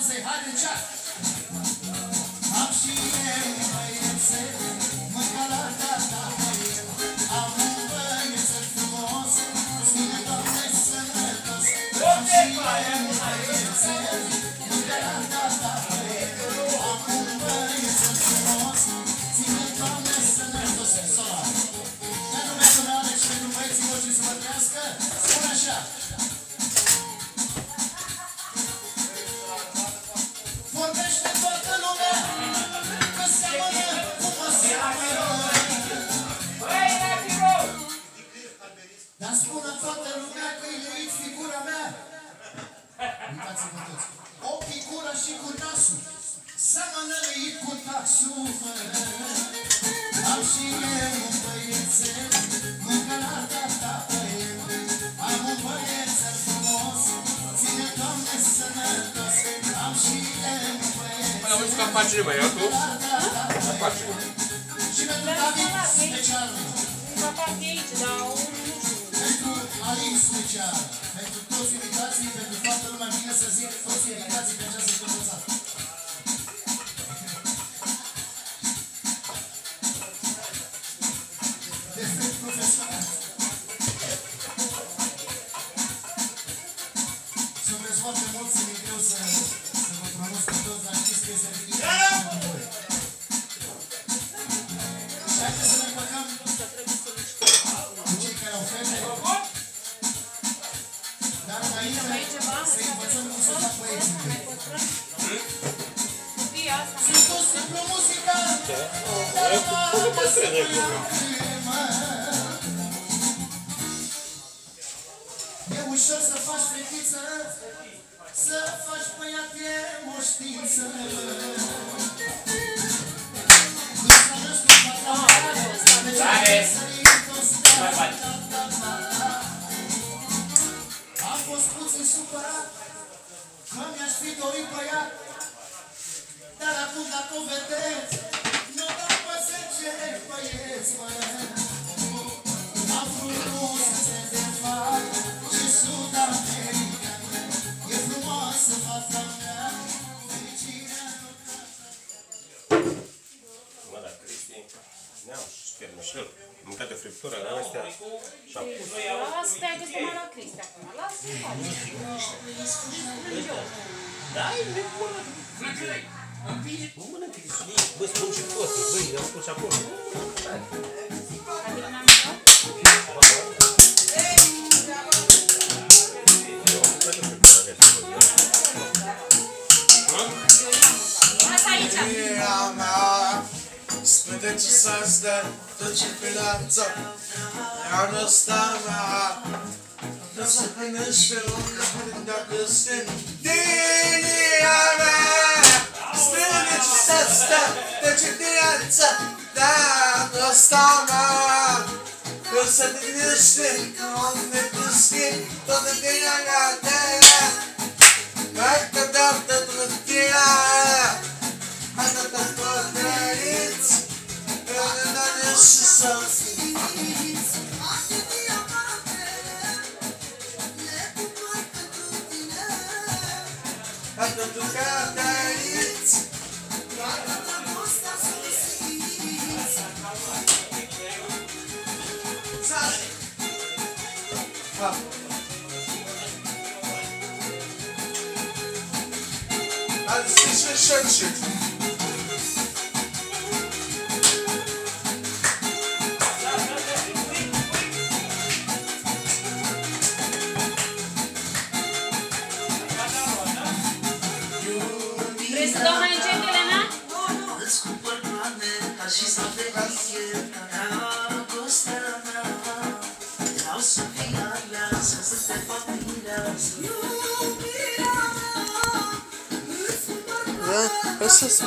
multe aplauze, haide în ceas! Am și eu băiețel, mânca la tata băiet. Am un băiețel frumos, ține Doamne sănătos. Am și eu băiețel, mânca la tata băiet. Am un băiețel frumos, ține Doamne sănătos. Sola. Dar nu mi-a sunat Alex pentru băieții voștri să vă trăiască? Spune așa. Uitați-vă toți O figură și cu nasul Seamănă leit cu taxul mă. Am și eu un băiețel Mâncă la tata băiet Am un băiețel frumos Ține Doamne sănătos Am și eu un băiețel Păi auzi că face mai eu tu? Face. Și pentru David special Ca parte aici, dar Alin special Pentru toți invitații Pentru toată lumea Bine să zic toți invitații Pe această căpățată Defect profesional Sunteți foarte mulți, mi-e greu să, să vă pronunț pe toți, dar știți că este ridicat înainte să învățăm cum să fac băieții. Copii, asta. Sunt o simplă muzică, dar Eu mă pot să că să mă mă iau cremă. E ușor să faci fetiță, să faci băiat e moștință. Acum dacă o vedeți Nu vă păsece băieți mă Am frumusețe de fac Și sud-american E frumoasă fata mea Fericirea nu Mă, dar Cristi, ne-am și spermișel. Mâncat de friptură, la astea. Și a pus. Lasă, te-ai dus numai la Cristi acum. Lasă, Da, e nebună. Nu mănâncă Cristi. Bă, spun și tot. Băi, am spus și acolo. Adică n-am mâncat? Eu am mâncat de friptură de astea. Lasă aici. Iubirea mea Spune ce să stă Tot ce pe lanță Iar ăsta mea Nu să gândești pe lângă Când dacă sunt Dinia ce pe lanță Dar ăsta mea Nu să gândești Unde tu schimbi Tot de bine la tine Dacă dată trătirea Haideți să pătrăriți Rămâne și să Sabe? Vamos. Mireasă Da, hai să